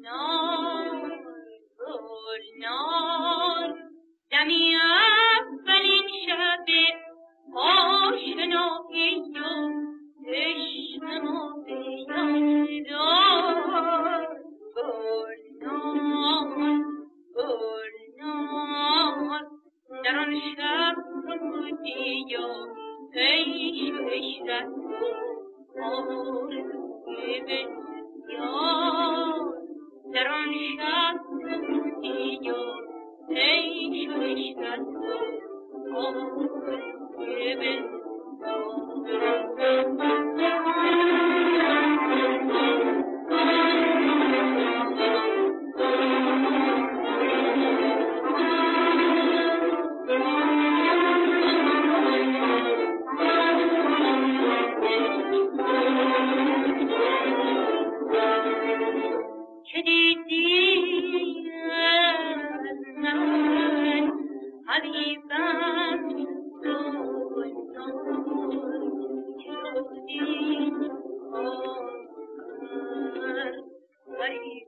نور نور نان. دمی اولین شب آشنا پیدا عشق ما نور گل نان گل نان. در آن شب بودی یا عیش درانشد اینجا ای شوشتن تو به Thank you.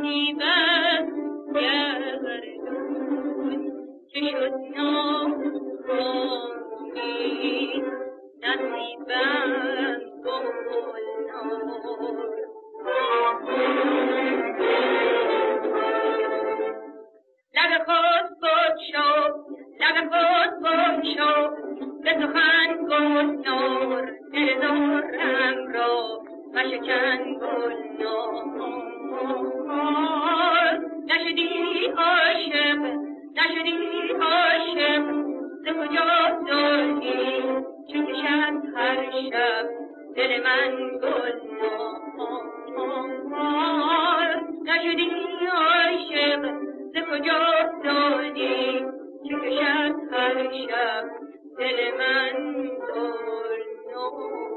نیمت گردون که شد نامی نصیبم گلنار لب خود بود شو. لب خود شو. به سخن گفتار دل دارم را. و شکن گل نشدی عاشق نشدی عاشق ز کجا داری؟ چه هر شب دل من گل نشدی عاشق ز کجا داری؟ چه هر شب دل من گل